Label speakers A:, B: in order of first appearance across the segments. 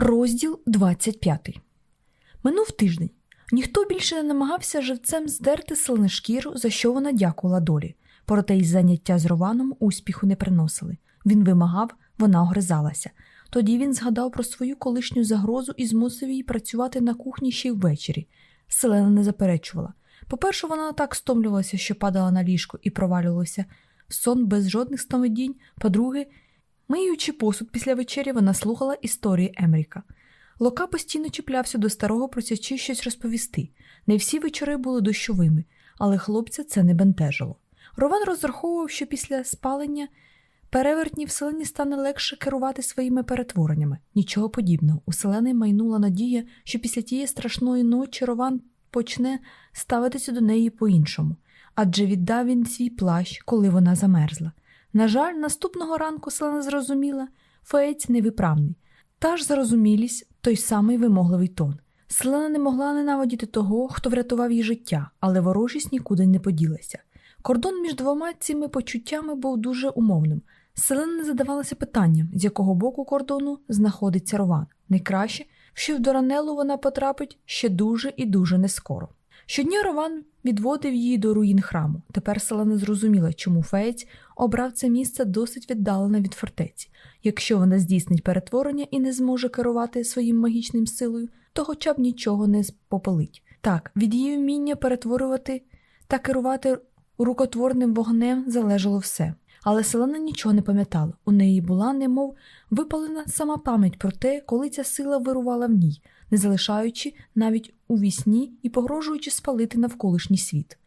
A: Розділ 25 Минув тиждень. Ніхто більше не намагався живцем здерти селене шкіру, за що вона дякувала долі. Проте із заняття з Рованом успіху не приносили. Він вимагав, вона огризалася. Тоді він згадав про свою колишню загрозу і змусив її працювати на кухні ще й ввечері. Селена не заперечувала. По-перше, вона так стомлювалася, що падала на ліжко і провалювалася сон без жодних сновидінь. По-друге, миючи посуд після вечері, вона слухала історії Емріка. Лока постійно чіплявся до старого, просячи щось розповісти. Не всі вечори були дощовими, але хлопця це не бентежило. Рован розраховував, що після спалення перевертні в селені стане легше керувати своїми перетвореннями. Нічого подібного. У селени майнула надія, що після тієї страшної ночі Рован почне ставитися до неї по-іншому, адже віддав він свій плащ, коли вона замерзла. На жаль, наступного ранку селена зрозуміла, феєць невиправний. Та ж зарозумілість той самий вимогливий тон. Селена не могла ненавидіти того, хто врятував її життя, але ворожість нікуди не поділася. Кордон між двома цими почуттями був дуже умовним. Селена не задавалася питанням, з якого боку кордону знаходиться Рован. Найкраще, що в Доранелу вона потрапить ще дуже і дуже нескоро. Щодня Рован відводив її до руїн храму. Тепер Селена зрозуміла, чому феєць обрав це місце досить віддалене від фортеці. Якщо вона здійснить перетворення і не зможе керувати своїм магічним силою, то хоча б нічого не попалить. Так, від її вміння перетворювати та керувати рукотворним вогнем залежало все. Але Селена нічого не пам'ятала. У неї була, немов випалена сама пам'ять про те, коли ця сила вирувала в ній, не залишаючи навіть у вісні і погрожуючи спалити навколишній світ.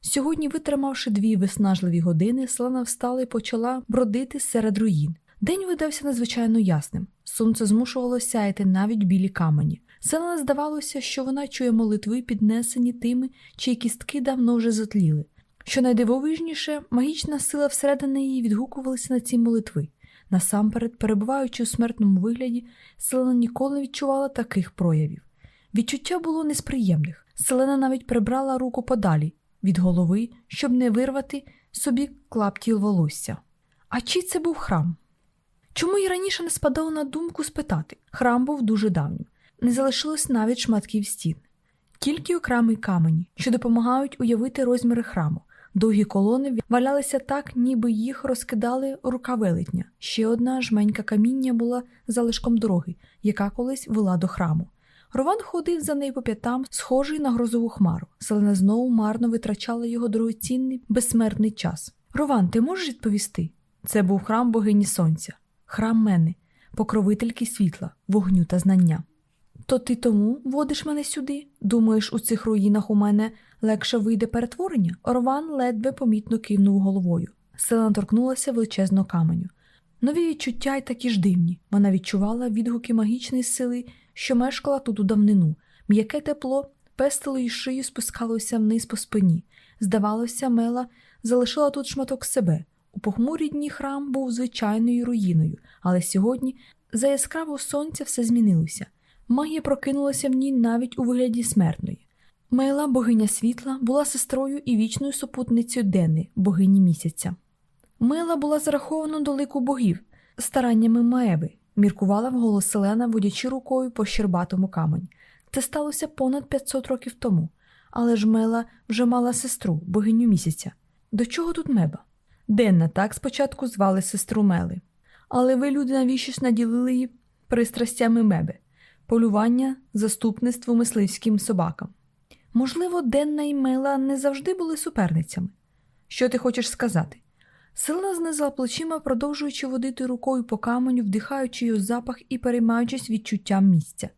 A: Сьогодні, витримавши дві виснажливі години, Селена встала і почала бродити серед руїн. День видався надзвичайно ясним. Сонце змушувало сяяти навіть білі камені. Селена здавалося, що вона чує молитви, піднесені тими, чиї кістки давно вже затліли. Що найдивовижніше, магічна сила всередині її відгукувалася на ці молитви. Насамперед, перебуваючи у смертному вигляді, Селена ніколи не відчувала таких проявів. Відчуття було несприємних. Селена навіть прибрала руку подалі від голови, щоб не вирвати собі клаптіл волосся. А чи це був храм? Чому й раніше не спадало на думку спитати? Храм був дуже давнім, не залишилось навіть шматків стін, тільки окремі камені, що допомагають уявити розміри храму. Довгі колони валялися так, ніби їх розкидали рука велетня. Ще одна жменька каміння була залишком дороги, яка колись вела до храму. Рован ходив за нею по п'ятам, схожий на грозову хмару. Селена знову марно витрачала його дорогоцінний, безсмертний час. Рован, ти можеш відповісти? Це був храм богині сонця, храм мене, покровительки світла, вогню та знання. То ти тому водиш мене сюди? Думаєш, у цих руїнах у мене легше вийде перетворення? Орван ледве помітно кивнув головою. Селена торкнулася величезного каменю. Нові відчуття й такі ж дивні. Вона відчувала відгуки магічної сили, що мешкала тут у давнину. М'яке тепло пестило її шию, спускалося вниз по спині. Здавалося, Мела залишила тут шматок себе. У похмурі дні храм був звичайною руїною, але сьогодні за яскравого сонця все змінилося. Магія прокинулася в ній навіть у вигляді смертної. Мейла, богиня світла, була сестрою і вічною супутницею Дени, богині місяця. Мейла була зарахована до лику богів, стараннями Маеви, міркувала вголос Селена, водячи рукою по щербатому камені. Це сталося понад 500 років тому, але ж Мела вже мала сестру, богиню місяця. До чого тут меба? Денна так спочатку звали сестру Мели. Але ви, люди, навіщось наділили її пристрастями меби полювання, заступництво мисливським собакам. Можливо, Денна і Мела не завжди були суперницями. Що ти хочеш сказати? Селена знизила плечима, продовжуючи водити рукою по каменю, вдихаючи його запах і переймаючись відчуттям місця.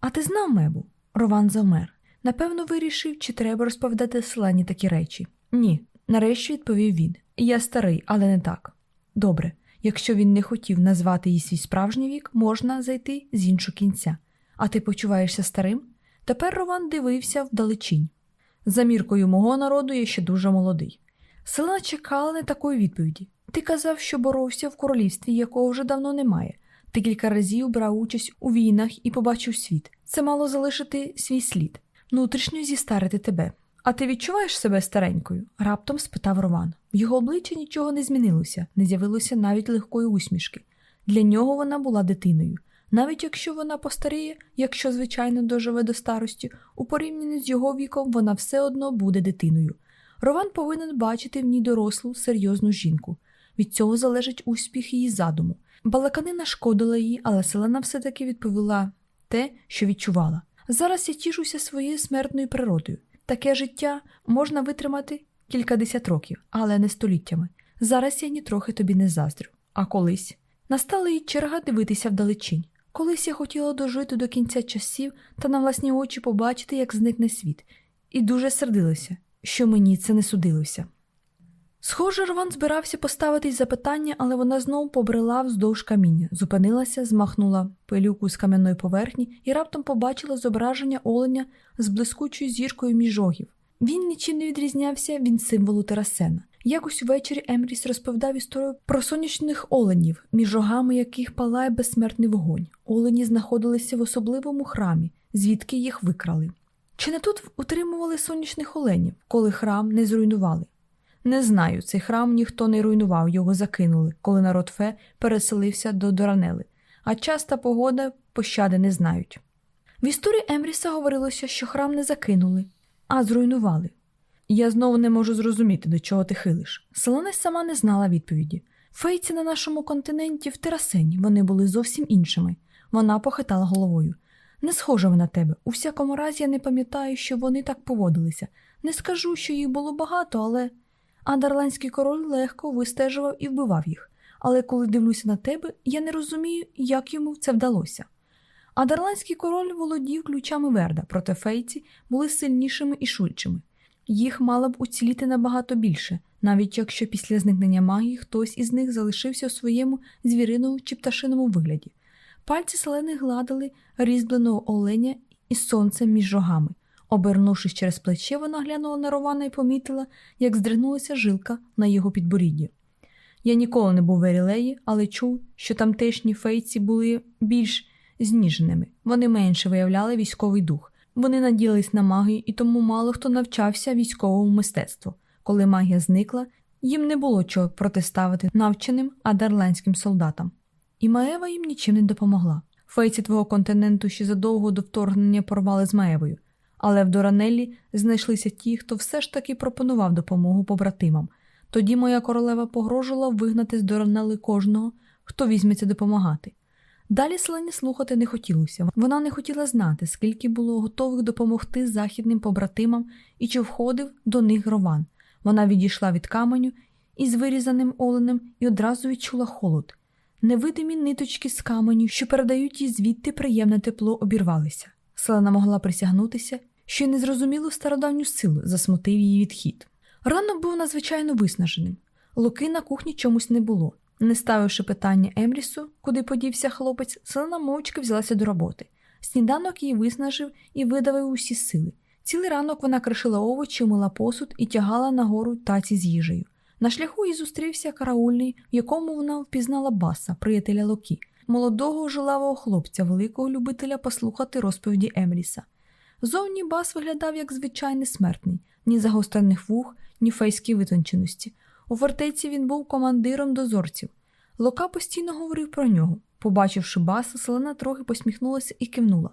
A: А ти знав мебу? Рован завмер. Напевно, вирішив, чи треба розповідати селені такі речі. Ні, нарешті відповів він. Я старий, але не так. Добре, Якщо він не хотів назвати їй свій справжній вік, можна зайти з іншого кінця. А ти почуваєшся старим? Тепер Рован дивився вдалечінь. За міркою мого народу я ще дуже молодий. Селена чекала не такої відповіді. Ти казав, що боровся в королівстві, якого вже давно немає. Ти кілька разів брав участь у війнах і побачив світ. Це мало залишити свій слід, внутрішньо зістарити тебе. А ти відчуваєш себе старенькою? раптом спитав Роман. В його обличчі нічого не змінилося, не з'явилося навіть легкої усмішки. Для нього вона була дитиною. Навіть якщо вона постаріє, якщо, звичайно, доживе до старості, у порівнянні з його віком вона все одно буде дитиною. Рован повинен бачити в ній дорослу, серйозну жінку. Від цього залежить успіх її задуму. Балаканина шкодила їй, але Селена все-таки відповіла те, що відчувала. Зараз я тішуся своєю смертною природою. Таке життя можна витримати кількадесят років, але не століттями. Зараз я нітрохи тобі не заздрю. А колись настала їй черга дивитися вдалечінь. Колись я хотіла дожити до кінця часів та на власні очі побачити, як зникне світ, і дуже сердилася, що мені це не судилося. Схоже, Рван збирався поставити запитання, але вона знову побрела вздовж каміння, зупинилася, змахнула пилюку з кам'яної поверхні і раптом побачила зображення оленя з блискучою зіркою між рогів. Він нічим не відрізнявся від символу Терасена. Якось увечері Емріс розповідав історію про сонячних оленів, між рогами яких палає безсмертний вогонь. Олені знаходилися в особливому храмі, звідки їх викрали. Чи не тут утримували сонячних оленів, коли храм не зруйнували? Не знаю, цей храм ніхто не руйнував, його закинули, коли народ Фе переселився до Доранели, а часта погода пощади не знають. В історії Емріса говорилося, що храм не закинули, а зруйнували. Я знову не можу зрозуміти, до чого ти хилиш. Селена сама не знала відповіді. Фейці на нашому континенті в терасені, вони були зовсім іншими. Вона похитала головою. Не схожа на тебе. У всякому разі, я не пам'ятаю, що вони так поводилися. Не скажу, що їх було багато, але. Андерландський король легко вистежував і вбивав їх. Але коли дивлюся на тебе, я не розумію, як йому це вдалося. Адерландський король володів ключами Верда, проте фейці були сильнішими і швидшими. Їх мало б уціліти набагато більше, навіть якщо після зникнення магії хтось із них залишився у своєму звіриному чи пташиному вигляді. Пальці селени гладили різьбленого оленя із сонцем між рогами. Обернувшись через плече, вона глянула на Рована і помітила, як здригнулася жилка на його підборідді. Я ніколи не був в Ерілеї, але чув, що тамтешні фейці були більш зніженими, вони менше виявляли військовий дух. Вони наділись на магію, і тому мало хто навчався військовому мистецтву. Коли магія зникла, їм не було чого протиставити навченим адерландським солдатам. І Маева їм нічим не допомогла. Фейці твого континенту ще задовго до вторгнення порвали з Маевою, але в Доранеллі знайшлися ті, хто все ж таки пропонував допомогу побратимам. Тоді моя королева погрожувала вигнати з Доранели кожного, хто візьметься допомагати. Далі Селені слухати не хотілося. Вона не хотіла знати, скільки було готових допомогти західним побратимам і чи входив до них рован. Вона відійшла від каменю із вирізаним оленем і одразу відчула холод. Невидимі ниточки з каменю, що передають їй звідти приємне тепло, обірвалися. Селена могла присягнутися, що й незрозумілу стародавню силу засмутив її відхід. Ранок був надзвичайно виснаженим. Луки на кухні чомусь не було. Не ставивши питання Емрісу, куди подівся хлопець, селена мовчки взялася до роботи. Сніданок її виснажив і видавив усі сили. Цілий ранок вона кришила овочі, мила посуд і тягала нагору таці з їжею. На шляху їй зустрівся караульний, в якому вона впізнала баса, приятеля Локі, молодого жилавого хлопця, великого любителя послухати розповіді Емріса. Зовні бас виглядав як звичайний смертний, ні загострених вух, ні фейській витонченості. У фортеці він був командиром дозорців. Лока постійно говорив про нього. Побачивши баса, селена трохи посміхнулася і кивнула.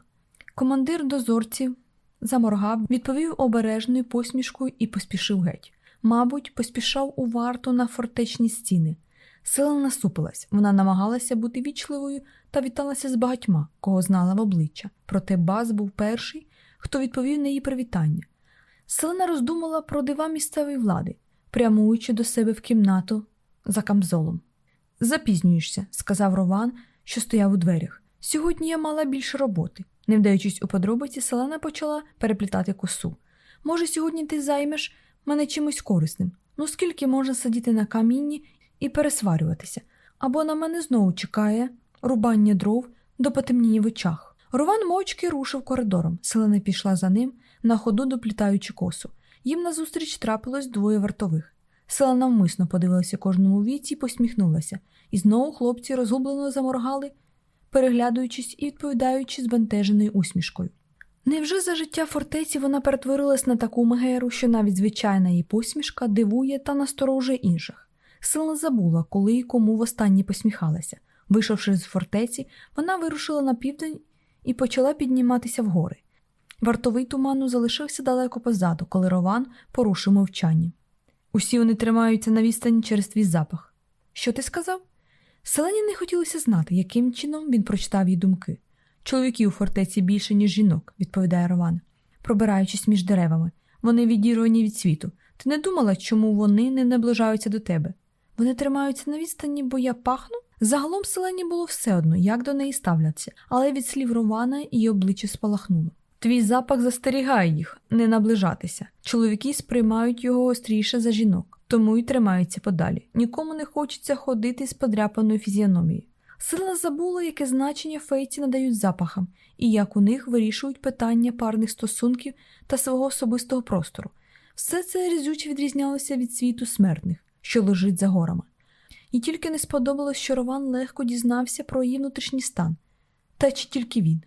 A: Командир дозорців заморгав, відповів обережною посмішкою і поспішив геть. Мабуть, поспішав у варту на фортечні стіни. Сила насупилась, вона намагалася бути вічливою та віталася з багатьма, кого знала в обличчя. Проте Бас був перший, хто відповів на її привітання. Селена роздумала про дива місцевої влади, прямуючи до себе в кімнату за камзолом. Запізнюєшся, сказав Рован, що стояв у дверях. Сьогодні я мала більше роботи. Не вдаючись у подробиці, Селена почала переплітати косу. Може, сьогодні ти займеш мене чимось корисним. Ну скільки можна сидіти на камінні і пересварюватися, або на мене знову чекає рубання дров до потемніння в очах. Рован мовчки рушив коридором. Селена пішла за ним, на ходу доплітаючи косу. Їм назустріч трапилось двоє вартових. Села навмисно подивилася кожному віці і посміхнулася, і знову хлопці розгублено заморгали, переглядуючись і відповідаючи збентеженою усмішкою. Невже за життя фортеці вона перетворилась на таку мегеру, що навіть звичайна її посмішка дивує та насторожує інших? Сила забула, коли і кому востаннє посміхалася. Вийшовши з фортеці, вона вирушила на південь і почала підніматися вгори. Вартовий туману залишився далеко позаду, коли Рован порушив мовчання. Усі вони тримаються на відстані через твій запах. Що ти сказав? Селені не хотілося знати, яким чином він прочитав її думки. Чоловіків у фортеці більше, ніж жінок, відповідає Рован, пробираючись між деревами. Вони відірвані від світу. Ти не думала, чому вони не наближаються до тебе? Вони тримаються на відстані, бо я пахну? Загалом селені було все одно, як до неї ставляться, але від слів Романа її обличчя спалахнуло. Твій запах застерігає їх не наближатися. Чоловіки сприймають його остріше за жінок, тому й тримаються подалі. Нікому не хочеться ходити з подряпаною фізіономією. Сила забула, яке значення фейці надають запахам, і як у них вирішують питання парних стосунків та свого особистого простору. Все це різюче відрізнялося від світу смертних, що лежить за горами. І тільки не сподобалось, що Рован легко дізнався про її внутрішній стан. Та чи тільки він?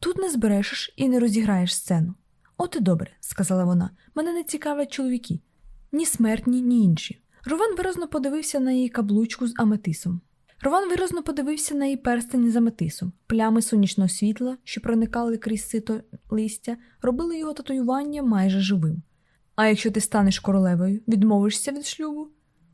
A: Тут не зберешеш і не розіграєш сцену. От і добре, сказала вона, мене не цікавлять чоловіки ні смертні, ні інші. Рован виразно подивився на її каблучку з аметисом. Рован виразно подивився на її перстень з аметисом. Плями сонячного світла, що проникали крізь сито листя, робили його татуювання майже живим. А якщо ти станеш королевою, відмовишся від шлюбу,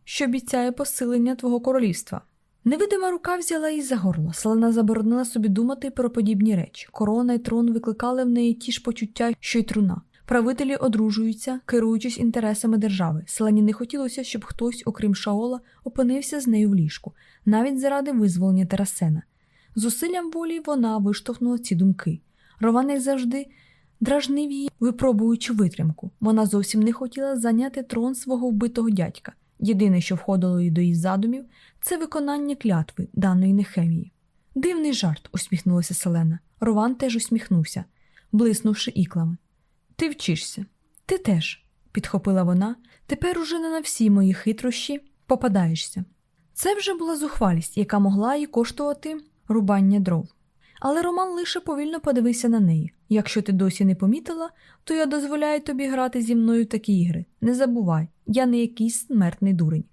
A: що обіцяє посилення твого королівства. Невидима рука взяла її за горло, Селена заборонила собі думати про подібні речі. Корона й трон викликали в неї ті ж почуття, що й труна. Правителі одружуються, керуючись інтересами держави. Селені не хотілося, щоб хтось, окрім Шаола, опинився з нею в ліжку, навіть заради визволення Терасена. Зусиллям волі вона виштовхнула ці думки. Рован, як завжди, дражнив її, випробуючи витримку. Вона зовсім не хотіла зайняти трон свого вбитого дядька. Єдине, що входило їй до її задумів, це виконання клятви даної Нехемії. Дивний жарт, усміхнулася Селена. Рован теж усміхнувся, блиснувши іклами. Ти вчишся. Ти теж, підхопила вона, тепер уже не на всі мої хитрощі попадаєшся. Це вже була зухвалість, яка могла їй коштувати рубання дров. Але Роман лише повільно подивився на неї. Якщо ти досі не помітила, то я дозволяю тобі грати зі мною такі ігри. Не забувай, я не якийсь смертний дурень.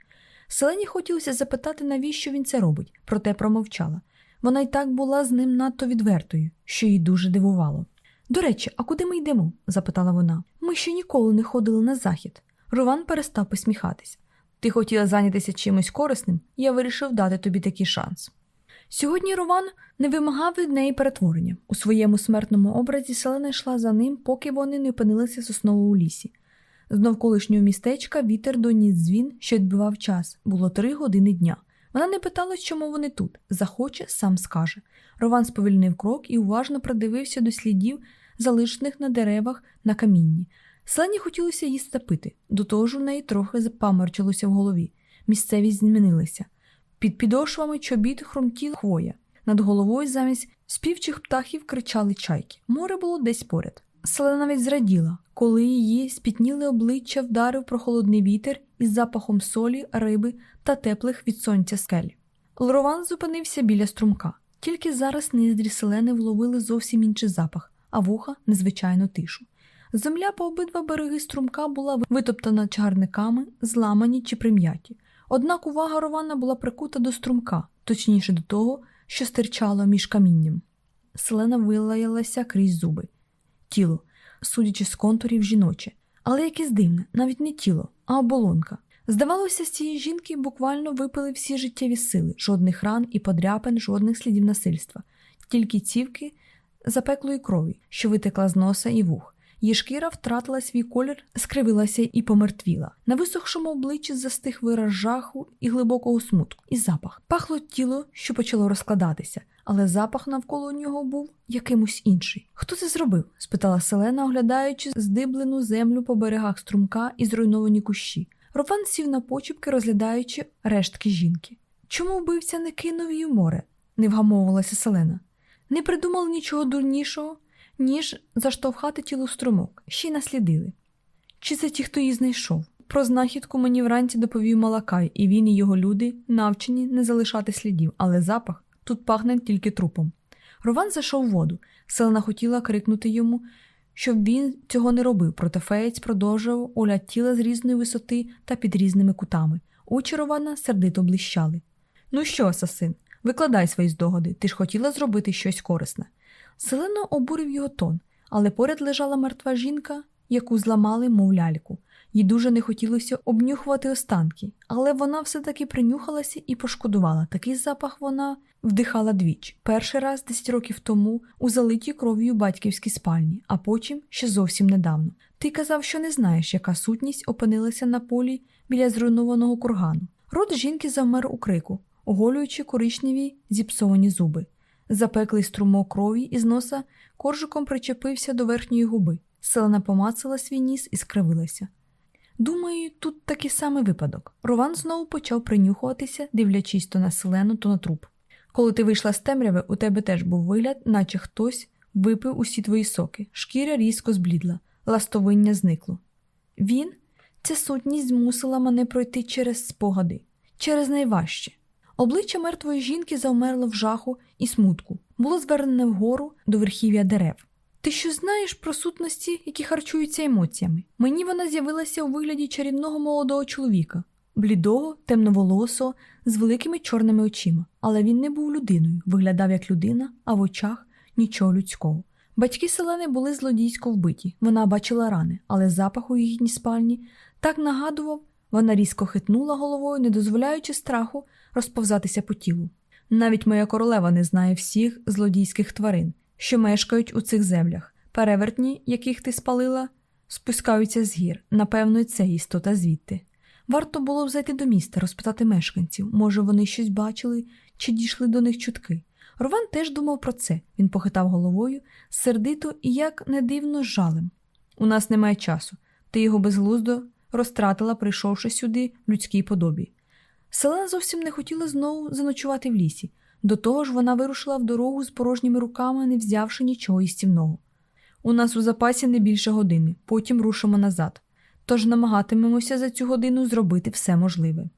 A: Селені хотілося запитати, навіщо він це робить, проте промовчала. Вона й так була з ним надто відвертою, що їй дуже дивувало. До речі, а куди ми йдемо? запитала вона. Ми ще ніколи не ходили на захід. Рован перестав посміхатись. Ти хотіла зайнятися чимось корисним, я вирішив дати тобі такий шанс. Сьогодні Рован не вимагав від неї перетворення. У своєму смертному образі селена йшла за ним, поки вони не опинилися сосново у лісі. З навколишнього містечка вітер доніс дзвін, що відбивав час. Було три години дня. Вона не питала, чому вони тут. Захоче, сам скаже. Рован сповільнив крок і уважно придивився до слідів, залишених на деревах на камінні. Селені хотілося їсти запити. до того ж у неї трохи запаморчилося в голові. Місцевість змінилася. Під підошвами чобіт хрумтіла хвоя. Над головою замість співчих птахів кричали чайки. Море було десь поряд. Селена навіть зраділа, коли її спітніли обличчя вдарив прохолодний вітер із запахом солі, риби та теплих від сонця скель. Лорован зупинився біля струмка. Тільки зараз низдрі селени вловили зовсім інший запах, а вуха незвичайну тишу. Земля по обидва береги струмка була витоптана чагарниками, зламані чи прим'яті. Однак увага Рована була прикута до струмка, точніше до того, що стирчало між камінням. Селена вилаялася крізь зуби. Тіло, судячи з контурів жіноче, але якесь дивне, навіть не тіло, а оболонка. Здавалося, з цієї жінки буквально випили всі життєві сили, жодних ран і подряпин, жодних слідів насильства, тільки цівки запеклої крові, що витекла з носа і вух. Її шкіра втратила свій колір, скривилася і помертвіла. На висохшому обличчі застиг вираз жаху і глибокого смутку, і запах. Пахло тіло, що почало розкладатися, але запах навколо нього був якимось інший. Хто це зробив? спитала Селена, оглядаючи здиблену землю по берегах струмка і зруйновані кущі. Рован сів на почіпки, розглядаючи рештки жінки. Чому вбивця не кинув її море? не вгамовувалася Селена. Не придумали нічого дурнішого ніж заштовхати тіло струмок, ще й наслідили. Чи це ті, хто її знайшов? Про знахідку мені вранці доповів Малакай, і він і його люди навчені не залишати слідів, але запах тут пахне тільки трупом. Рован зайшов в воду. Селена хотіла крикнути йому, щоб він цього не робив, проте феєць продовжував огляд тіла з різної висоти та під різними кутами. Очі Рована сердито блищали. Ну що, асасин, Викладай свої здогади, ти ж хотіла зробити щось корисне. Селено обурив його тон, але поряд лежала мертва жінка, яку зламали, мов ляльку. Їй дуже не хотілося обнюхувати останки, але вона все-таки принюхалася і пошкодувала. Такий запах вона вдихала двічі. Перший раз 10 років тому у залитій кров'ю батьківській спальні, а потім ще зовсім недавно. Ти казав, що не знаєш, яка сутність опинилася на полі біля зруйнованого кургану. Рот жінки завмер у крику, оголюючи коричневі зіпсовані зуби. Запеклий струмок крові із носа коржиком причепився до верхньої губи. Селена помацала свій ніс і скривилася. Думаю, тут такий самий випадок. Рован знову почав принюхуватися, дивлячись то на селену, то на труп. Коли ти вийшла з темряви, у тебе теж був вигляд, наче хтось випив усі твої соки, шкіря різко зблідла, ластовиння зникло. Він, ця сутність змусила мене пройти через спогади, через найважче. Обличчя мертвої жінки завмерло в жаху і смутку, було звернене вгору до верхів'я дерев. Ти що знаєш про сутності, які харчуються емоціями? Мені вона з'явилася у вигляді чарівного молодого чоловіка, блідого, темноволосого, з великими чорними очима, але він не був людиною, виглядав як людина, а в очах нічого людського. Батьки Селени були злодійсько вбиті. Вона бачила рани, але запах у їхній спальні так нагадував, вона різко хитнула головою, не дозволяючи страху розповзатися по тілу. Навіть моя королева не знає всіх злодійських тварин що мешкають у цих землях. Перевертні, яких ти спалила, спускаються з гір. Напевно, це істота звідти. Варто було б зайти до міста, розпитати мешканців, може, вони щось бачили чи дійшли до них чутки. Рован теж думав про це. Він похитав головою, сердито і, як не дивно, жалем. У нас немає часу. Ти його безглуздо розтратила, прийшовши сюди в людській подобі. Селена зовсім не хотіла знову заночувати в лісі. До того ж, вона вирушила в дорогу з порожніми руками, не взявши нічого істівного. У нас у запасі не більше години, потім рушимо назад, тож намагатимемося за цю годину зробити все можливе.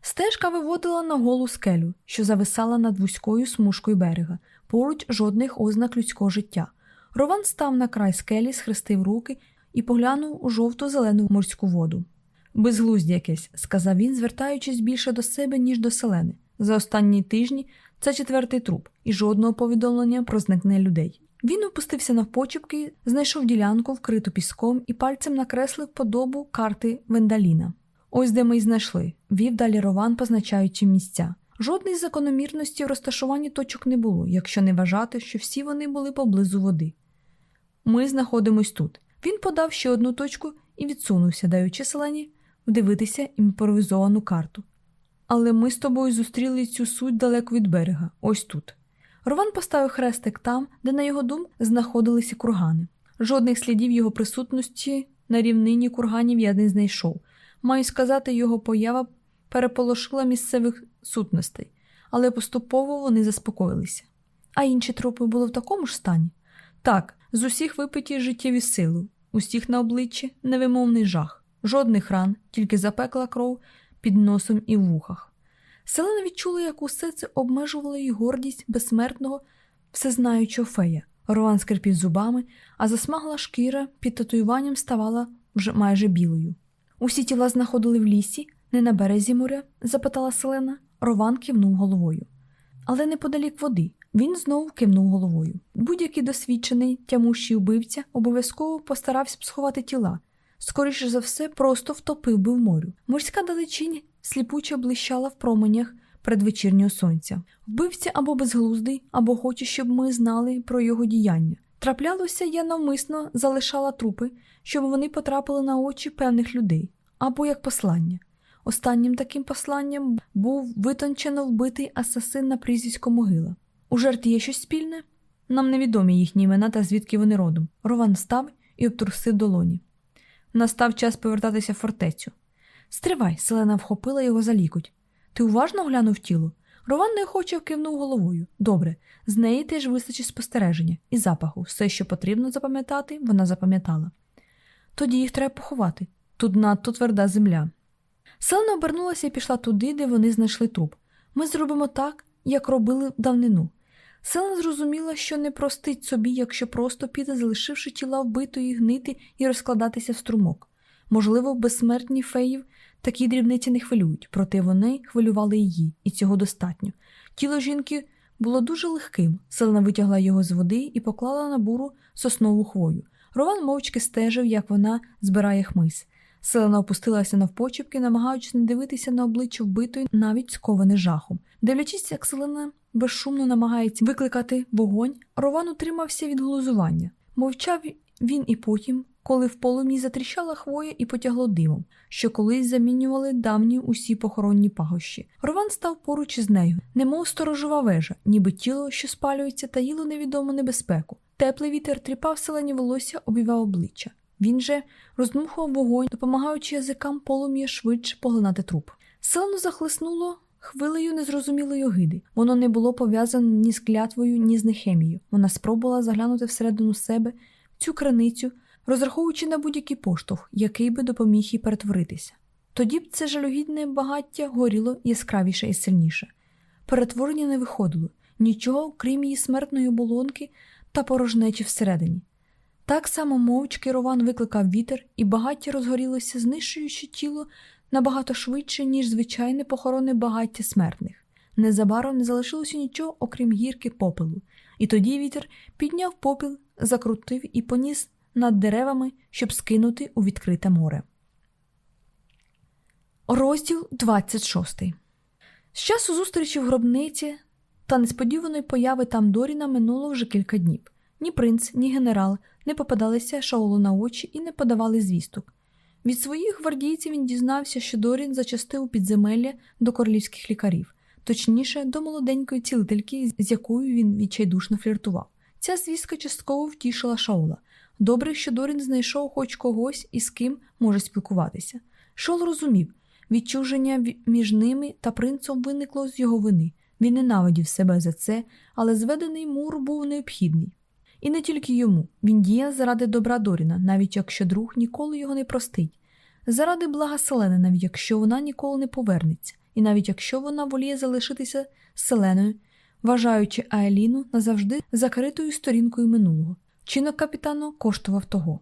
A: Стежка виводила на голу скелю, що зависала над вузькою смужкою берега, поруч жодних ознак людського життя. Рован став на край скелі, схрестив руки і поглянув у жовто-зелену морську воду. Безглуздя якесь, сказав він, звертаючись більше до себе, ніж до селени. За останні тижні це четвертий труп і жодного повідомлення про зникнення людей. Він опустився навпочепки, знайшов ділянку, вкриту піском, і пальцем накреслив подобу карти Вендаліна. Ось де ми й знайшли, вів далі Рован, позначаючи місця. Жодної закономірності в розташуванні точок не було, якщо не вважати, що всі вони були поблизу води. Ми знаходимось тут. Він подав ще одну точку і відсунувся, даючи селені вдивитися імпровізовану карту. Але ми з тобою зустріли цю суть далеко від берега, ось тут. Рован поставив хрестик там, де, на його думку, знаходилися кургани. Жодних слідів його присутності на рівнині курганів я не знайшов. Маю сказати, його поява переполошила місцевих сутностей, але поступово вони заспокоїлися. А інші трупи були в такому ж стані? Так, з усіх випиті життєві сили, усіх на обличчі невимовний жах, жодних ран, тільки запекла кров під носом і в вухах. Селена відчула, як усе це обмежувало її гордість безсмертного, всезнаючого фея. Рован скрипів зубами, а засмагла шкіра під татуюванням ставала вже майже білою. Усі тіла знаходили в лісі, не на березі моря? запитала Селена. Рован кивнув головою. Але неподалік води. Він знову кивнув головою. Будь-який досвідчений, тямущий убивця обов'язково постарався б сховати тіла, скоріше за все, просто втопив би в морю. Морська далечінь сліпуче блищала в променях предвечірнього сонця. Вбивця або безглуздий, або хоче, щоб ми знали про його діяння. Траплялося, я навмисно залишала трупи, щоб вони потрапили на очі певних людей, або як послання. Останнім таким посланням був витончено вбитий асасин на прізвисько могила. У жертві є щось спільне? Нам невідомі їхні імена та звідки вони родом. Рован встав і обтрусив долоні. Настав час повертатися в фортецю. Стривай, селена вхопила його за лікуть. Ти уважно глянув тіло? Рован неохоче вкивнув головою. Добре, з неї теж вистачить спостереження і запаху. Все, що потрібно запам'ятати, вона запам'ятала. Тоді їх треба поховати. Тут надто тверда земля. Селена обернулася і пішла туди, де вони знайшли труп. Ми зробимо так, як робили давнину. Селена зрозуміла, що не простить собі, якщо просто піде, залишивши тіла вбитої гнити і розкладатися в струмок. Можливо, безсмертні феїв такі дрібниці не хвилюють, проте вони хвилювали її, і цього достатньо. Тіло жінки було дуже легким. Селена витягла його з води і поклала на буру соснову хвою. Рован мовчки стежив, як вона збирає хмиз. Селена опустилася навпочіпки, намагаючись не дивитися на обличчя вбитої, навіть сковане жахом. Дивлячись, як селена безшумно намагається викликати вогонь, Рован утримався від глузування. Мовчав він і потім, коли в полум'ї затріщала хвоя і потягло димом, що колись замінювали давні усі похоронні пагощі. Рован став поруч із нею, немов сторожова вежа, ніби тіло, що спалюється, таїло невідому небезпеку. Теплий вітер тріпав селені волосся, обівав обличчя. Він же роздмухував вогонь, допомагаючи язикам полум'я швидше поглинати труп. Селену захлеснуло хвилею незрозумілої огиди. Воно не було пов'язане ні з клятвою, ні з нехемією. Вона спробувала заглянути всередину себе цю краницю, розраховуючи на будь-який поштовх, який би допоміг їй перетворитися. Тоді б це жалюгідне багаття горіло яскравіше і сильніше. Перетворення не виходило нічого, крім її смертної оболонки та порожнечі всередині. Так само мовчки Рован викликав вітер, і багаття розгорілося, знищуючи тіло набагато швидше, ніж звичайне похоронне багаття смертних. Незабаром не залишилося нічого, окрім гірки попелу, і тоді вітер підняв попіл, закрутив і поніс над деревами, щоб скинути у відкрите море. Розділ 26 З часу зустрічі в гробниці та несподіваної появи там Доріна минуло вже кілька днів. Ні принц, ні генерал не попадалися Шаолу на очі і не подавали звісток. Від своїх гвардійців він дізнався, що Дорін зачастив підземелля до королівських лікарів, точніше, до молоденької цілительки, з якою він відчайдушно фліртував. Ця звістка частково втішила Шаула. Добре, що Дорін знайшов хоч когось із ким може спілкуватися. Шол розумів, відчуження між ними та принцем виникло з його вини. Він ненавидів себе за це, але зведений мур був необхідний. І не тільки йому він діяв заради добра Доріна, навіть якщо друг ніколи його не простить, заради блага Селени, навіть якщо вона ніколи не повернеться, і навіть якщо вона воліє залишитися Селеною, вважаючи Аеліну назавжди закритою сторінкою минулого. Чинок капітану коштував того.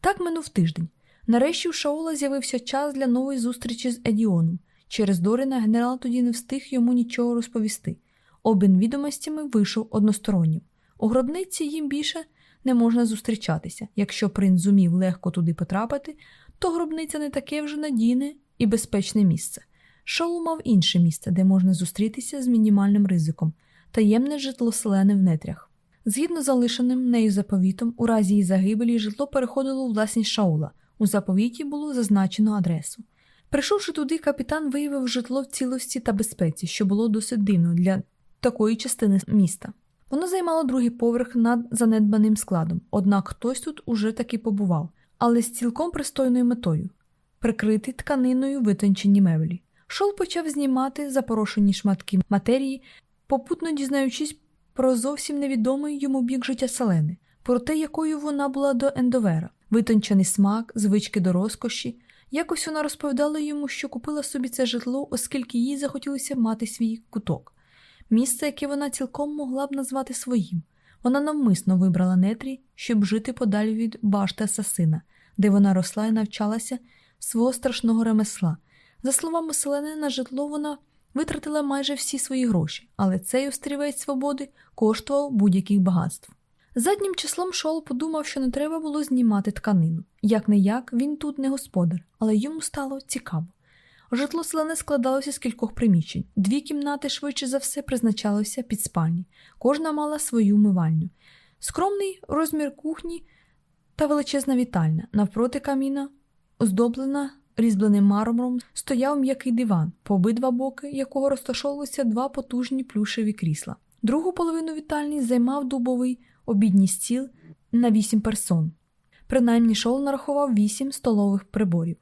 A: Так минув тиждень. Нарешті у Шаула з'явився час для нової зустрічі з Едіоном. Через Доріна генерал тоді не встиг йому нічого розповісти. Обмін відомостями вийшов одностороннім. У гробниці їм більше не можна зустрічатися. Якщо принц зумів легко туди потрапити, то гробниця не таке вже надійне і безпечне місце. Шоу мав інше місце, де можна зустрітися з мінімальним ризиком, таємне житло селени в нетрях. Згідно залишеним нею заповітом, у разі її загибелі житло переходило у власність Шаула. У заповіті було зазначено адресу. Прийшовши туди, капітан виявив житло в цілості та безпеці, що було досить дивно для такої частини міста. Воно займало другий поверх над занедбаним складом, однак хтось тут уже таки побував, але з цілком пристойною метою прикрити тканиною витончені меблі. Шол почав знімати запорошені шматки матерії, попутно дізнаючись про зовсім невідомий йому бік життя Селени, про те, якою вона була до Ендовера, витончений смак, звички до розкоші. Якось вона розповідала йому, що купила собі це житло, оскільки їй захотілося мати свій куток місце, яке вона цілком могла б назвати своїм. Вона навмисно вибрала нетрі, щоб жити подалі від башти асасина, де вона росла і навчалася свого страшного ремесла. За словами Селени, на житло вона витратила майже всі свої гроші, але цей острівець свободи коштував будь-яких багатств. Заднім числом Шол подумав, що не треба було знімати тканину. Як не як, він тут не господар, але йому стало цікаво. Житло селени складалося з кількох приміщень. Дві кімнати, швидше за все, призначалися під спальні. Кожна мала свою умивальню. Скромний розмір кухні та величезна вітальня. Навпроти каміна, оздоблена різьбленим мармуром, стояв м'який диван, по обидва боки якого розташовувалися два потужні плюшеві крісла. Другу половину вітальні займав дубовий обідній стіл на вісім персон. Принаймні шол нарахував вісім столових приборів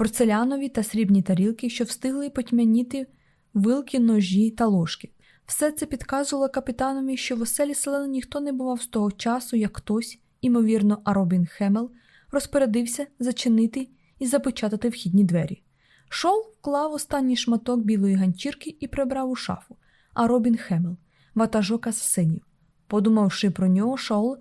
A: порцелянові та срібні тарілки, що встигли потьмяніти вилки, ножі та ложки. Все це підказувало капітанові, що в оселі Селени ніхто не бував з того часу, як хтось, імовірно, Аробінн Хемел, розпорядився зачинити і запечатати вхідні двері. Шол вклав останній шматок білої ганчірки і прибрав у шафу, Аробінн Хемел, ватажок асасинів. Подумавши про нього, Шол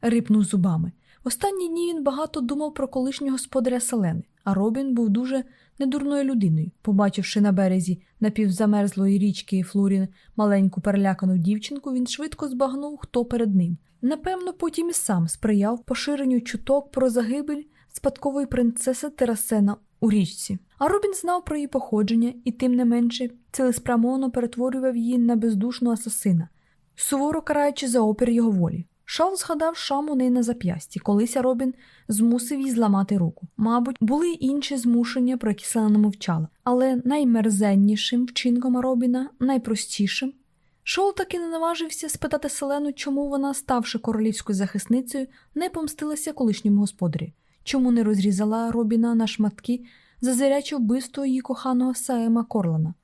A: рипнув зубами. В останні дні він багато думав про колишнього господаря Селени а Робін був дуже недурною людиною. Побачивши на березі напівзамерзлої річки Флурін маленьку перелякану дівчинку, він швидко збагнув, хто перед ним. Напевно, потім і сам сприяв поширенню чуток про загибель спадкової принцеси Терасена у річці. А Робін знав про її походження і, тим не менше, цілеспрямовано перетворював її на бездушну асасина, суворо караючи за опір його волі. Шал згадав шам у неї на зап'ясті, колись Робін змусив їй зламати руку. Мабуть, були й інші змушення, про які Селена мовчала, але наймерзеннішим вчинком Робіна, найпростішим. Шоу таки не наважився спитати Селену, чому вона, ставши королівською захисницею, не помстилася колишньому господарі, чому не розрізала Робіна на шматки за зряче вбивство її коханого Саема Корлана.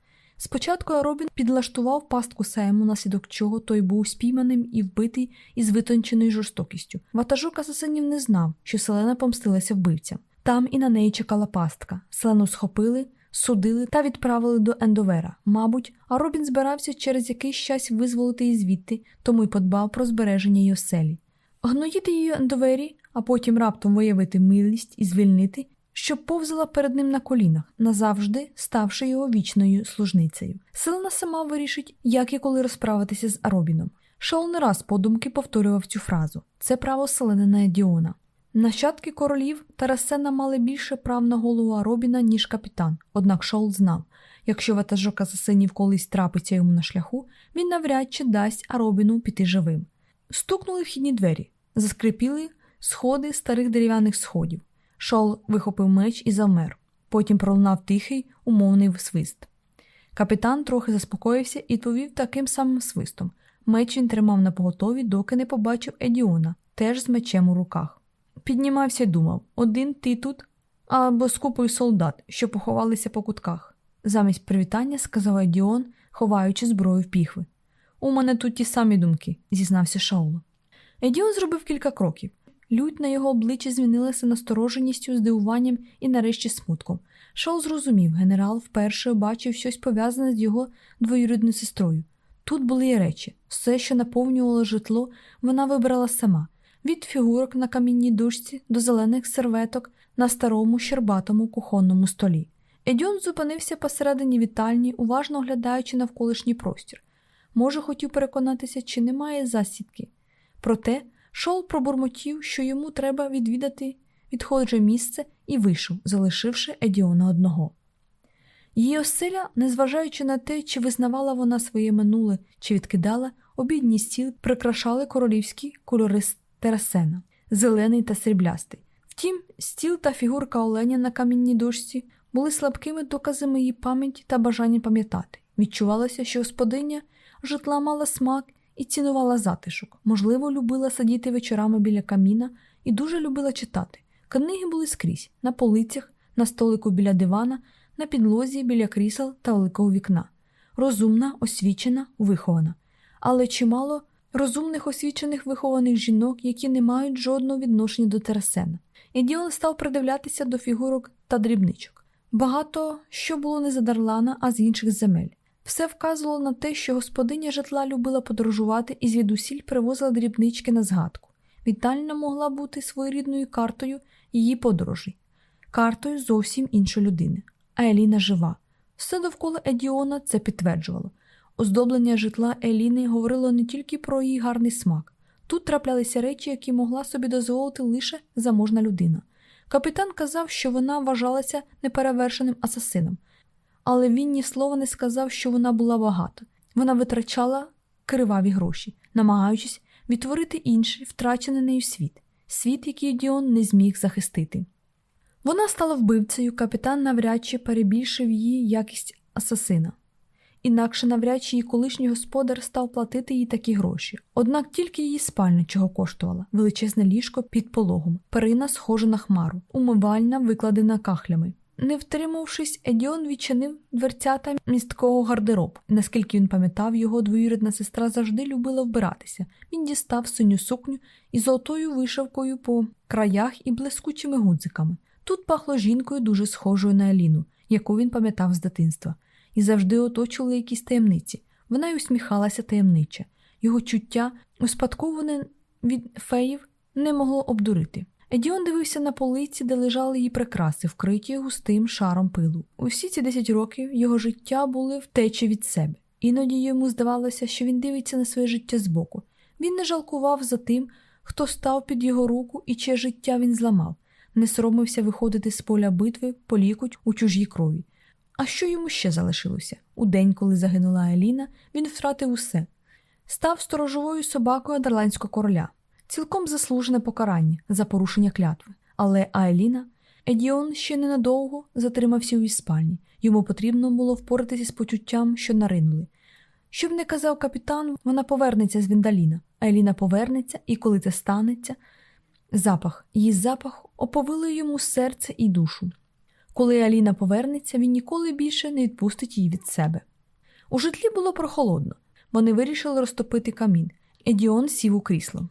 A: Спочатку Робін підлаштував пастку Саему, наслідок чого той був спійманим і вбитий із витонченою жорстокістю. Ватажок асасинів не знав, що Селена помстилася вбивцям. Там і на неї чекала пастка. Селену схопили, судили та відправили до Ендовера. Мабуть, а Робін збирався через якийсь час визволити її звідти, тому й подбав про збереження її оселі. Гноїти її Ендовері, а потім раптом виявити милість і звільнити щоб повзала перед ним на колінах, назавжди ставши його вічною служницею. Селена сама вирішить, як і коли розправитися з Аробіном. Шоу не раз подумки повторював цю фразу це право селенина Діона. Нащадки королів Тарасена мали більше прав на голову Аробіна, ніж капітан, однак Шоул знав якщо ватажок асасинів колись трапиться йому на шляху, він навряд чи дасть Аробіну піти живим. Стукнули вхідні двері, заскрипіли сходи старих дерев'яних сходів. Шол вихопив меч і замер. Потім пролунав тихий, умовний свист. Капітан трохи заспокоївся і відповів таким самим свистом. Меч він тримав на поготові, доки не побачив Едіона, теж з мечем у руках. Піднімався і думав один ти тут або з купою солдат, що поховалися по кутках. Замість привітання сказав Едіон, ховаючи зброю в піхви. У мене тут ті самі думки, зізнався Шауло. Едіон зробив кілька кроків. Лють на його обличчі змінилася настороженістю, здивуванням і нарешті смутком. Шоу зрозумів, генерал вперше бачив щось пов'язане з його двоюрідною сестрою. Тут були й речі, все, що наповнювало житло, вона вибрала сама від фігурок на камінній дужці до зелених серветок на старому щербатому кухонному столі. Едьон зупинився посередині вітальні, уважно оглядаючи навколишній простір. Може, хотів переконатися, чи немає засідки. Проте Шол пробурмотів, що йому треба відвідати відходже місце, і вийшов, залишивши Едіона одного. Її оселя, незважаючи на те, чи визнавала вона своє минуле, чи відкидала, обідні стіл прикрашали королівські кольори терасена, зелений та сріблястий. Втім, стіл та фігурка оленя на камінній дошці були слабкими доказами її пам'яті та бажання пам'ятати. Відчувалося, що господиня житла мала смак і цінувала затишок, можливо, любила сидіти вечорами біля каміна і дуже любила читати. Книги були скрізь на полицях, на столику біля дивана, на підлозі біля крісел та великого вікна. Розумна, освічена, вихована. Але чимало розумних, освічених вихованих жінок, які не мають жодного відношення до Терасена. Ідіон став придивлятися до фігурок та дрібничок. Багато що було не за Дарлана, а з інших земель. Все вказувало на те, що господиня житла любила подорожувати і звідусіль привозила дрібнички на згадку. Вітальна могла бути своєрідною картою її подорожей, картою зовсім іншої людини. А Еліна жива. Все довкола Едіона це підтверджувало. Оздоблення житла Еліни говорило не тільки про її гарний смак. Тут траплялися речі, які могла собі дозволити лише заможна людина. Капітан казав, що вона вважалася неперевершеним асасином але він ні слова не сказав, що вона була багата. Вона витрачала криваві гроші, намагаючись відтворити інший, втрачений нею світ, світ, який Діон не зміг захистити. Вона стала вбивцею, капітан навряд чи перебільшив її якість асасина. Інакше навряд чи її колишній господар став платити їй такі гроші. Однак тільки її спальня чого коштувала величезне ліжко під пологом, перина схожа на хмару, умивальна, викладена кахлями. Не втримавшись, Едіон відчинив дверцята місткого гардеробу. Наскільки він пам'ятав, його двоюрідна сестра завжди любила вбиратися. Він дістав синю сукню із золотою вишивкою по краях і блискучими гудзиками. Тут пахло жінкою дуже схожою на Аліну, яку він пам'ятав з дитинства, і завжди оточували якісь таємниці. Вона й усміхалася таємниче. Його чуття, успадковане від феїв, не могло обдурити. Едіон дивився на полиці, де лежали її прикраси, вкриті густим шаром пилу. Усі ці 10 років його життя були втечі від себе. Іноді йому здавалося, що він дивиться на своє життя збоку. Він не жалкував за тим, хто став під його руку і чиє життя він зламав, не соромився виходити з поля битви по лікуть у чужій крові. А що йому ще залишилося? У день, коли загинула Еліна, він втратив усе. Став сторожовою собакою Адерландського короля, цілком заслужене покарання за порушення клятви. Але Аеліна, Едіон ще ненадовго затримався у спальні. Йому потрібно було впоратися з почуттям, що наринули. Щоб не казав капітан, вона повернеться з Віндаліна. Аеліна повернеться, і коли це станеться, запах, її запах оповили йому серце і душу. Коли Аліна повернеться, він ніколи більше не відпустить її від себе. У житлі було прохолодно. Вони вирішили розтопити камін. Едіон сів у крісло.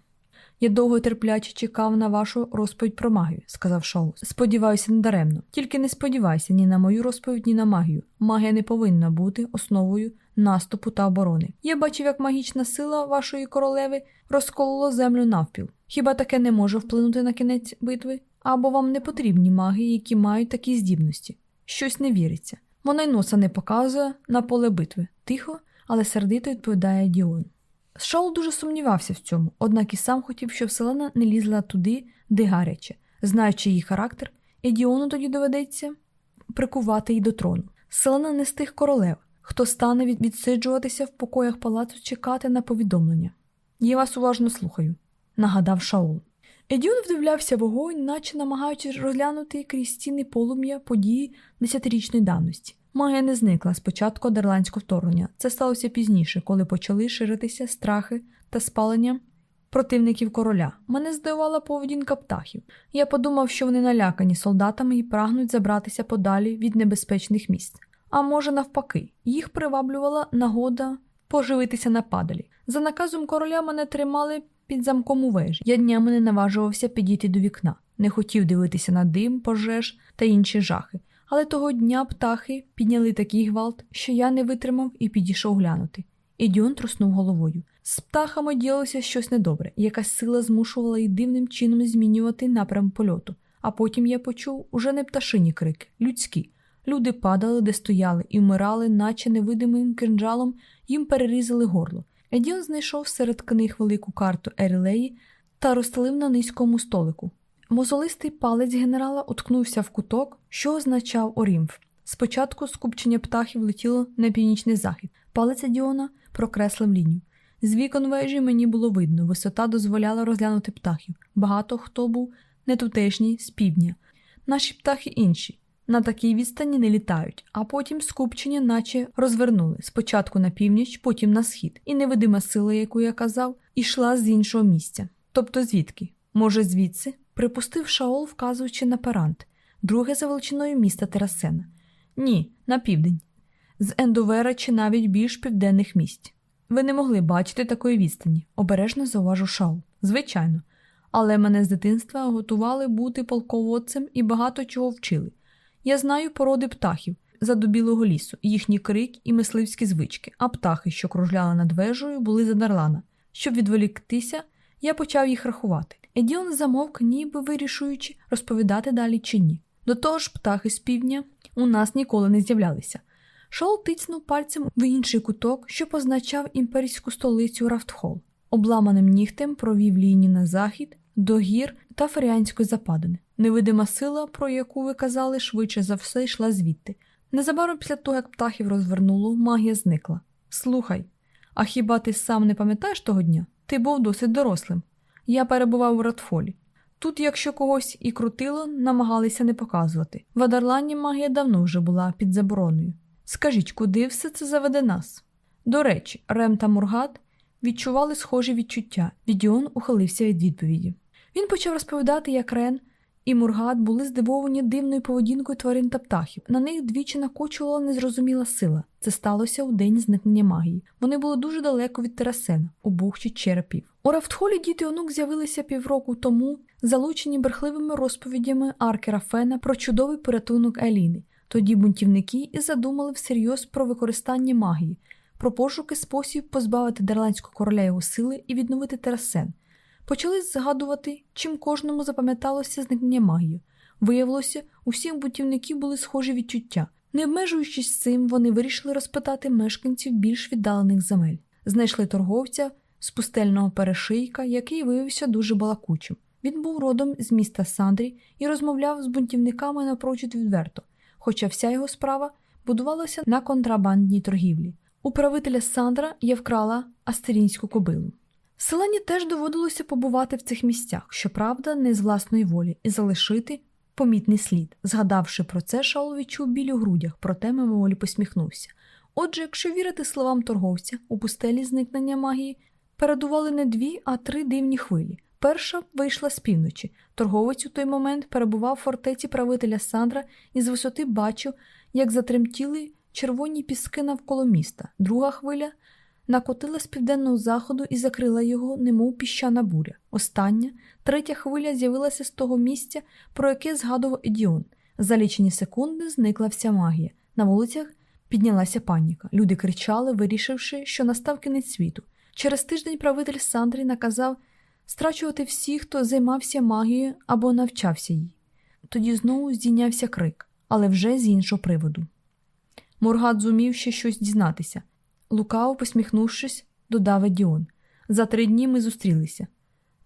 A: Я довго терпляче чекав на вашу розповідь про магію, сказав Шоу. Сподіваюся, недаремно. Тільки не сподівайся ні на мою розповідь, ні на магію. Магія не повинна бути основою наступу та оборони. Я бачив, як магічна сила вашої королеви розколола землю навпіл. Хіба таке не може вплинути на кінець битви? Або вам не потрібні маги, які мають такі здібності? Щось не віриться. Вона й носа не показує на поле битви. Тихо, але сердито відповідає Діон. Шоу дуже сумнівався в цьому, однак і сам хотів, щоб селена не лізла туди, де гаряче. Знаючи її характер, Едіону тоді доведеться прикувати її до трону. Селена не з тих королев, хто стане відсиджуватися в покоях палацу чекати на повідомлення. Я вас уважно слухаю, нагадав Шаул. Едіон вдивлявся вогонь, наче намагаючись розглянути крізь стіни полум'я події десятирічної давності. Магія не зникла з початку адерландського вторгнення. Це сталося пізніше, коли почали ширитися страхи та спалення противників короля. Мене здивувала поведінка птахів. Я подумав, що вони налякані солдатами і прагнуть забратися подалі від небезпечних місць. А може, навпаки, їх приваблювала нагода поживитися на падалі. За наказом короля мене тримали під замком у вежі. Я днями не наважувався підійти до вікна, не хотів дивитися на дим, пожеж та інші жахи. Але того дня птахи підняли такий гвалт, що я не витримав і підійшов глянути. Ідіон труснув головою. З птахами ділося щось недобре, якась сила змушувала їх дивним чином змінювати напрям польоту. А потім я почув уже не пташині крики, людські. Люди падали, де стояли, і вмирали, наче невидимим кинджалом їм перерізали горло. Едіон знайшов серед книг велику карту Ерілеї та розстелив на низькому столику. Мозолистий палець генерала уткнувся в куток, що означав Орімф. Спочатку скупчення птахів летіло на північний захід. Палець Едіона прокреслив лінію. З вікон вежі мені було видно, висота дозволяла розглянути птахів. Багато хто був не тутешній з півдня. Наші птахи інші. На такій відстані не літають, а потім скупчення, наче розвернули спочатку на північ, потім на схід, і невидима сила, яку я казав, ішла з іншого місця. Тобто звідки? Може, звідси? Припустив Шаол, вказуючи на Парант, друге за величиною міста Терасена. Ні, на південь, з Ендовера чи навіть більш південних місць. Ви не могли бачити такої відстані, обережно зауважив Шаол. Звичайно, але мене з дитинства готували бути полководцем і багато чого вчили. Я знаю породи птахів задубілого лісу, їхній крик і мисливські звички, а птахи, що кружляли над вежею, були за Дарлана. Щоб відволіктися, я почав їх рахувати. Едіон замовк, ніби вирішуючи, розповідати далі чи ні. До того ж, птахи з півдня у нас ніколи не з'являлися. Шоу тицнув пальцем в інший куток, що позначав імперську столицю Рафтхол. Обламаним нігтем провів лінію на захід, до гір та фаріанської западини. Невидима сила, про яку ви казали, швидше за все йшла звідти. Незабаром після того, як птахів розвернуло, магія зникла. Слухай, а хіба ти сам не пам'ятаєш того дня? Ти був досить дорослим. Я перебував у Ратфолі. Тут, якщо когось і крутило, намагалися не показувати. В Адарлані магія давно вже була під забороною. Скажіть, куди все це заведе нас? До речі, Рем та Мургат відчували схожі відчуття. Відіон ухилився від відповіді. Він почав розповідати, як Рен і Мургат були здивовані дивною поведінкою тварин та птахів. На них двічі накочувала незрозуміла сила. Це сталося у день зникнення магії. Вони були дуже далеко від Терасена, у бухті черепів. У Рафтхолі діти онук з'явилися півроку тому, залучені брехливими розповідями Аркера Фена про чудовий порятунок Еліни. Тоді бунтівники і задумали всерйоз про використання магії, про пошуки спосіб позбавити Дерландського короля його сили і відновити Терасен. Почали згадувати, чим кожному запам'яталося зникнення магії. Виявилося, у всіх бутівників були схожі відчуття. Не обмежуючись цим, вони вирішили розпитати мешканців більш віддалених земель. Знайшли торговця з пустельного перешийка, який виявився дуже балакучим. Він був родом з міста Сандрі і розмовляв з бунтівниками напрочуд відверто, хоча вся його справа будувалася на контрабандній торгівлі. У правителя Сандра я вкрала астерінську кобилу. Селені теж доводилося побувати в цих місцях, щоправда, не з власної волі, і залишити помітний слід. Згадавши про це, Шаул відчув біль у грудях, проте мимоволі посміхнувся. Отже, якщо вірити словам торговця, у пустелі зникнення магії передували не дві, а три дивні хвилі. Перша вийшла з півночі. Торговець у той момент перебував в фортеці правителя Сандра і з висоти бачив, як затремтіли червоні піски навколо міста. Друга хвиля накотила з південного заходу і закрила його, немов піщана буря. Остання, третя хвиля з'явилася з того місця, про яке згадував Едіон. За лічені секунди зникла вся магія. На вулицях піднялася паніка. Люди кричали, вирішивши, що настав кінець світу. Через тиждень правитель Сандрі наказав страчувати всіх, хто займався магією або навчався їй. Тоді знову здійнявся крик, але вже з іншого приводу. Моргат зумів ще щось дізнатися. Лукаво, посміхнувшись, додав Едіон. За три дні ми зустрілися.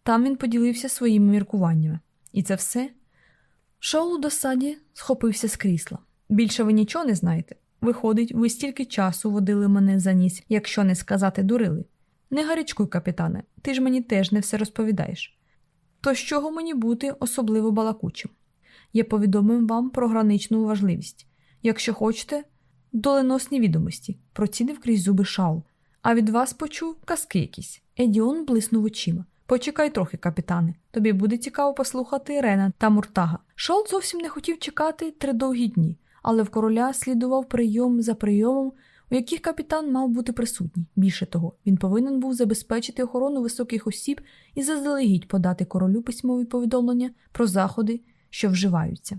A: Там він поділився своїми міркуваннями. І це все. Шоул у досаді схопився з крісла. Більше ви нічого не знаєте. Виходить, ви стільки часу водили мене за ніс, якщо не сказати дурили. Не гарячкуй, капітане, ти ж мені теж не все розповідаєш. То з чого мені бути особливо балакучим? Я повідомив вам про граничну важливість. Якщо хочете, доленосні відомості, процідив крізь зуби Шаул. А від вас почув казки якісь. Едіон блиснув очима. Почекай трохи, капітане. Тобі буде цікаво послухати Рена та Муртага. Шаул зовсім не хотів чекати три довгі дні, але в короля слідував прийом за прийомом, у яких капітан мав бути присутній. Більше того, він повинен був забезпечити охорону високих осіб і заздалегідь подати королю письмові повідомлення про заходи, що вживаються.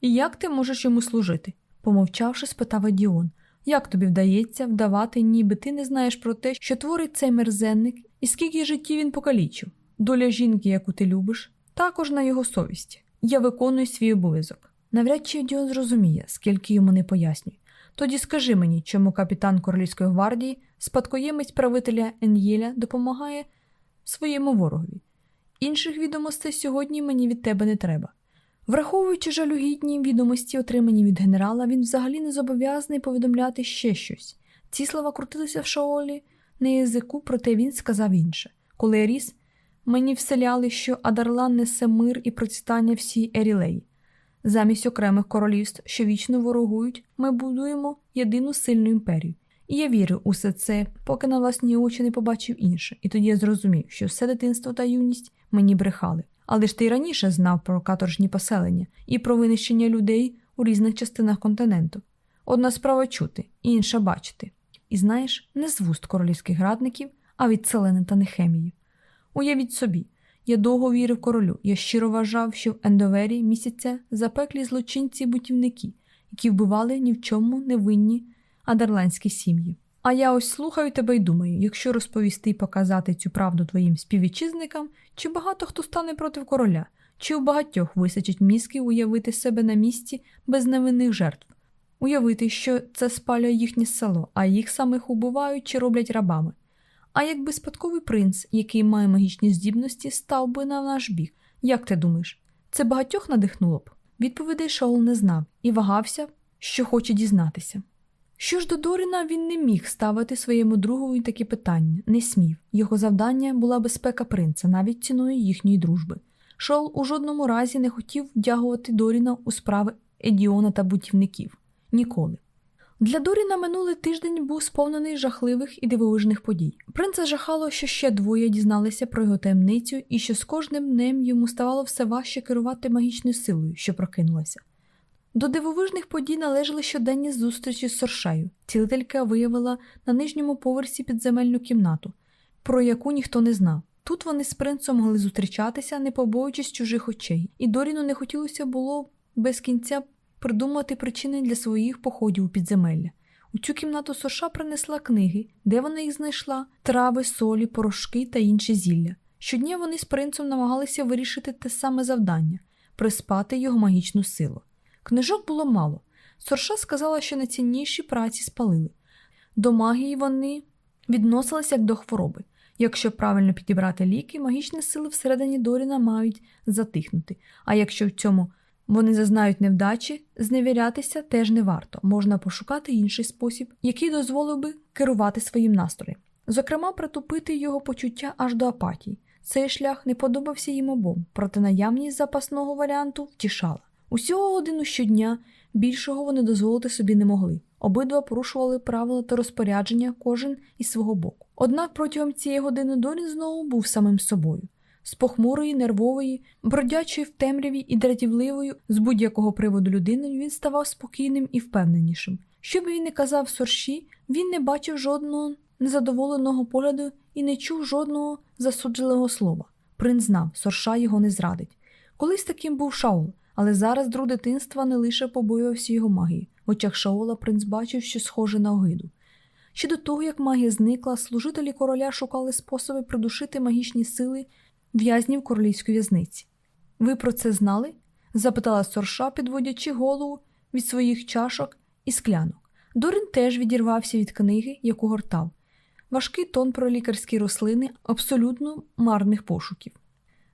A: І як ти можеш йому служити? помовчавши, спитав Адіон. Як тобі вдається вдавати, ніби ти не знаєш про те, що творить цей мерзенник, і скільки життів він покалічив? Доля жінки, яку ти любиш, також на його совісті. Я виконую свій обов'язок. Навряд чи Діон зрозуміє, скільки йому не пояснює. Тоді скажи мені, чому капітан Королівської гвардії, спадкоємець правителя Ен'єля, допомагає своєму ворогові. Інших відомостей сьогодні мені від тебе не треба. Враховуючи жалюгідні відомості, отримані від генерала, він взагалі не зобов'язаний повідомляти ще щось. Ці слова крутилися в шаолі на язику, проте він сказав інше. Коли я ріс, мені вселяли, що Адарлан несе мир і процвітання всій Ерілеї. Замість окремих королівств, що вічно ворогують, ми будуємо єдину сильну імперію. І я вірю усе це, поки на власні очі не побачив інше, і тоді я зрозумів, що все дитинство та юність мені брехали. Але ж ти й раніше знав про каторжні поселення і про винищення людей у різних частинах континенту. Одна справа чути, інша бачити. І знаєш, не з вуст королівських радників, а від селени та Нехемії. Уявіть собі, я довго вірив королю, я щиро вважав, що в Ендовері місяця запеклі злочинці бутівники, які вбивали ні в чому невинні адерландські сім'ї. А я ось слухаю тебе і думаю, якщо розповісти і показати цю правду твоїм співвітчизникам, чи багато хто стане проти короля, чи у багатьох висачить мізки уявити себе на місці без невинних жертв, уявити, що це спалює їхнє село, а їх самих убивають чи роблять рабами. А якби спадковий принц, який має магічні здібності, став би на наш бік, як ти думаєш, це багатьох надихнуло б? Відповідей Шаул не знав і вагався, що хоче дізнатися. Що ж до Доріна він не міг ставити своєму другові такі питання, не смів. Його завдання була безпека принца, навіть ціною їхньої дружби. Шол у жодному разі не хотів вдягувати Доріна у справи Едіона та бутівників. Ніколи. Для Доріна минулий тиждень був сповнений жахливих і дивовижних подій. Принца жахало, що ще двоє дізналися про його таємницю і що з кожним днем йому ставало все важче керувати магічною силою, що прокинулася. До дивовижних подій належали щоденні зустрічі з Соршею. Цілителька виявила на нижньому поверсі підземельну кімнату, про яку ніхто не знав. Тут вони з принцем могли зустрічатися, не побоюючись чужих очей, і Доріну не хотілося було без кінця придумати причини для своїх походів у підземелля. У цю кімнату Сорша принесла книги, де вона їх знайшла, трави, солі, порошки та інші зілля, Щодня вони з принцем намагалися вирішити те саме завдання приспати його магічну силу. Книжок було мало. Сорша сказала, що найцінніші праці спалили. До магії вони відносилися як до хвороби. Якщо правильно підібрати ліки, магічні сили всередині Доріна мають затихнути, а якщо в цьому вони зазнають невдачі, зневірятися теж не варто, можна пошукати інший спосіб, який дозволив би керувати своїм настроєм. Зокрема, притупити його почуття аж до апатії. Цей шлях не подобався їм обом, проте наявність запасного варіанту втішала. Усього годину щодня більшого вони дозволити собі не могли. Обидва порушували правила та розпорядження кожен із свого боку. Однак протягом цієї години Дорін знову був самим собою. З похмурої, нервової, бродячої в темряві і дратівливою з будь-якого приводу людини він ставав спокійним і впевненішим. Що би він не казав сорші, він не бачив жодного незадоволеного погляду і не чув жодного засудженого слова. Принц знав, сорша його не зрадить. Колись таким був Шаул, але зараз друг дитинства не лише побоювався його магії. В очах Шаула принц бачив, що схоже на огиду. Ще до того, як магія зникла, служителі короля шукали способи придушити магічні сили в'язнів королівської в'язниці. Ви про це знали? запитала сорша, підводячи голову від своїх чашок і склянок. Дорин теж відірвався від книги, яку гортав. Важкий тон про лікарські рослини абсолютно марних пошуків.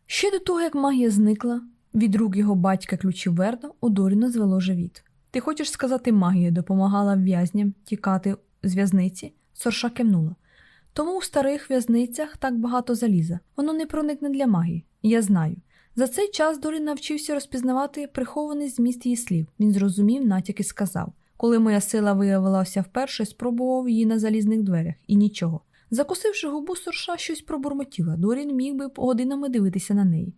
A: Ще до того, як магія зникла, від рук його батька ключів Верда у Доріна звело живіт. Ти хочеш сказати, магія допомагала в'язням тікати з в'язниці? Сорша кивнула. Тому у старих в'язницях так багато заліза. Воно не проникне для магії. Я знаю. За цей час Дорін навчився розпізнавати прихований зміст її слів. Він зрозумів, натяк і сказав. Коли моя сила виявилася вперше, спробував її на залізних дверях, і нічого. Закусивши губу, сорша щось пробурмотіла. Дорін міг би годинами дивитися на неї.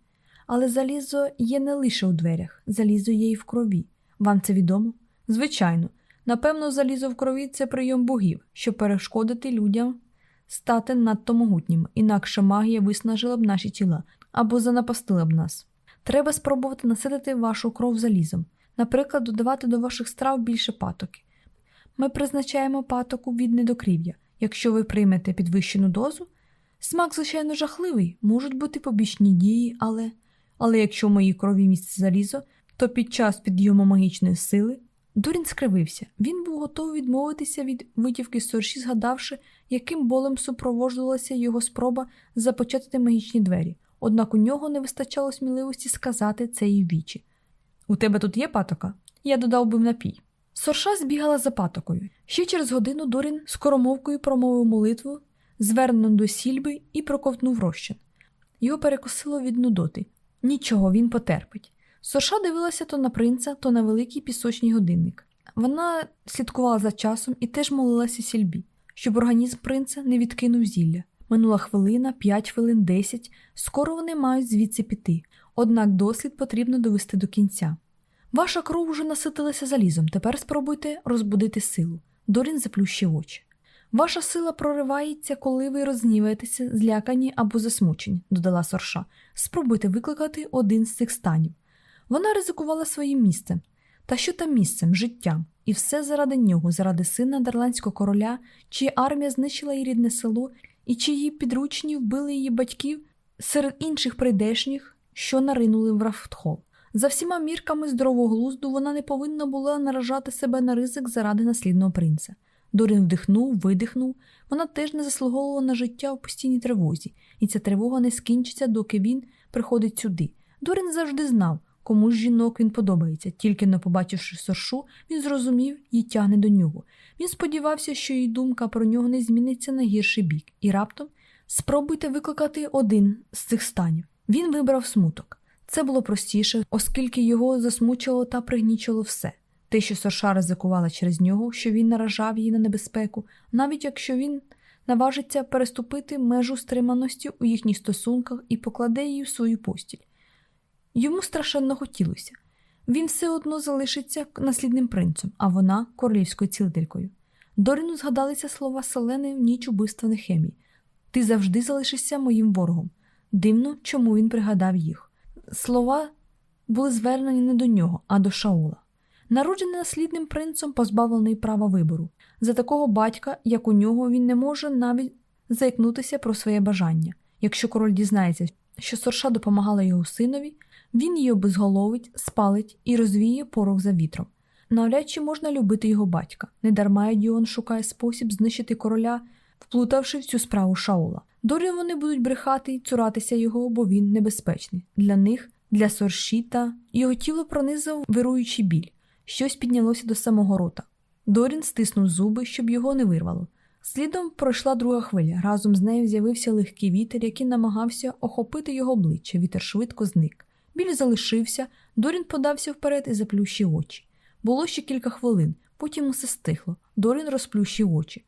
A: Але залізо є не лише у дверях, залізо є і в крові. Вам це відомо? Звичайно. Напевно, залізо в крові це прийом богів, щоб перешкодити людям стати надто могутніми, інакше магія виснажила б наші тіла або занапастила б нас. Треба спробувати наситити вашу кров залізом, наприклад, додавати до ваших страв більше патоки. Ми призначаємо патоку від недокрів'я. Якщо ви приймете підвищену дозу, смак, звичайно, жахливий, можуть бути побічні дії, але але якщо в моїй крові місце залізо, то під час підйому магічної сили Дурін скривився. Він був готовий відмовитися від витівки сорші, згадавши, яким болем супроводжувалася його спроба започатити магічні двері, однак у нього не вистачало сміливості сказати це їй вічі. У тебе тут є патока? Я додав би напій. Сорша збігала за патокою. Ще через годину Дорін скоромовкою промовив молитву, звернену до сільби, і проковтнув розчин. Його перекосило від нудоти. Нічого, він потерпить. Сорша дивилася то на принца, то на великий пісочний годинник. Вона слідкувала за часом і теж молилася сільбі, щоб організм принца не відкинув зілля. Минула хвилина, п'ять хвилин, десять. Скоро вони мають звідси піти, однак дослід потрібно довести до кінця. Ваша кров уже наситилася залізом, тепер спробуйте розбудити силу. Дорін заплющив очі. Ваша сила проривається, коли ви розгніваєтеся, злякані або засмучені, додала сорша. Спробуйте викликати один з цих станів. Вона ризикувала своїм місцем. Та що там місцем, життям, і все заради нього, заради сина дарландського короля, чия армія знищила її рідне село, і чиї підручні вбили її батьків серед інших прийдешніх, що наринули в Рафтхол. За всіма мірками здорового глузду вона не повинна була наражати себе на ризик заради наслідного принца. Дорін вдихнув, видихнув, вона теж не заслуговувала на життя у постійній тривозі, і ця тривога не скінчиться, доки він приходить сюди. Дорін завжди знав, кому з жінок він подобається, тільки не побачивши соршу, він зрозумів і тягне до нього. Він сподівався, що її думка про нього не зміниться на гірший бік, і раптом спробуйте викликати один з цих станів. Він вибрав смуток. Це було простіше, оскільки його засмучило та пригнічило все. Те, що Сорша ризикувала через нього, що він наражав її на небезпеку, навіть якщо він наважиться переступити межу стриманості у їхніх стосунках і покладе її в свою постіль. Йому страшенно хотілося. Він все одно залишиться наслідним принцем, а вона королівською цілителькою. Доріну згадалися слова Селени в ніч убивства Нехемії. Ти завжди залишишся моїм ворогом. Дивно, чому він пригадав їх. Слова були звернені не до нього, а до Шаула. Народжений наслідним принцем, позбавлений права вибору. За такого батька, як у нього, він не може навіть заікнутися про своє бажання. Якщо король дізнається, що сорша допомагала його синові, він її обезголовить, спалить і розвіє порох за вітром. Навряд чи можна любити його батька. Недарма Діон шукає спосіб знищити короля, вплутавши в цю справу Шаула. Дорі вони будуть брехати і цуратися його, бо він небезпечний. Для них, для соршіта, його тіло пронизав вируючий біль. Щось піднялося до самого рота. Дорін стиснув зуби, щоб його не вирвало. Слідом пройшла друга хвиля. Разом з нею з'явився легкий вітер, який намагався охопити його обличчя. Вітер швидко зник. Біль залишився, Дорін подався вперед і заплющив очі. Було ще кілька хвилин, потім усе стихло. Дорін розплющив очі.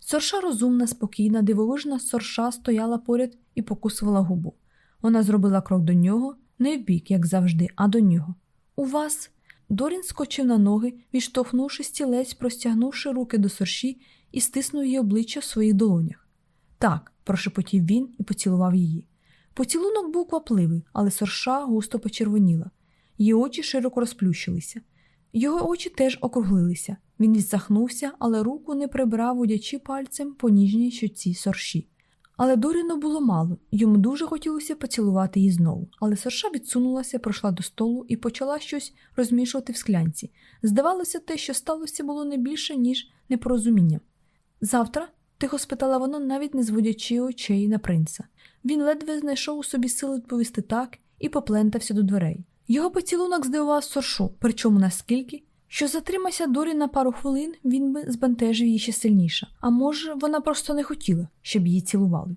A: Сорша розумна, спокійна, дивовижна сорша стояла поряд і покусувала губу. Вона зробила крок до нього, не вбік, як завжди, а до нього. У вас. Дорін скочив на ноги, відштовхнувши стілець, простягнувши руки до сорші і стиснув її обличчя в своїх долонях. Так, прошепотів він і поцілував її. Поцілунок був квапливий, але сорша густо почервоніла. Її очі широко розплющилися. Його очі теж округлилися. Він відсахнувся, але руку не прибрав, удячи пальцем по ніжній щоці сорші. Але Доріну було мало, йому дуже хотілося поцілувати її знову, але сорша відсунулася, пройшла до столу і почала щось розмішувати в склянці. Здавалося, те, що сталося, було не більше, ніж непорозуміння. Завтра, тихо спитала вона, навіть не зводячи очей на принца. Він ледве знайшов у собі сили відповісти так і поплентався до дверей. Його поцілунок здивував соршу, причому наскільки, що затримався Дорі на пару хвилин, він би збентежив її ще сильніше. А може, вона просто не хотіла, щоб її цілували.